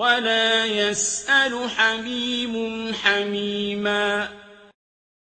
وَلَا يَسْأَلُ حَمِيمٌ حَمِيمًا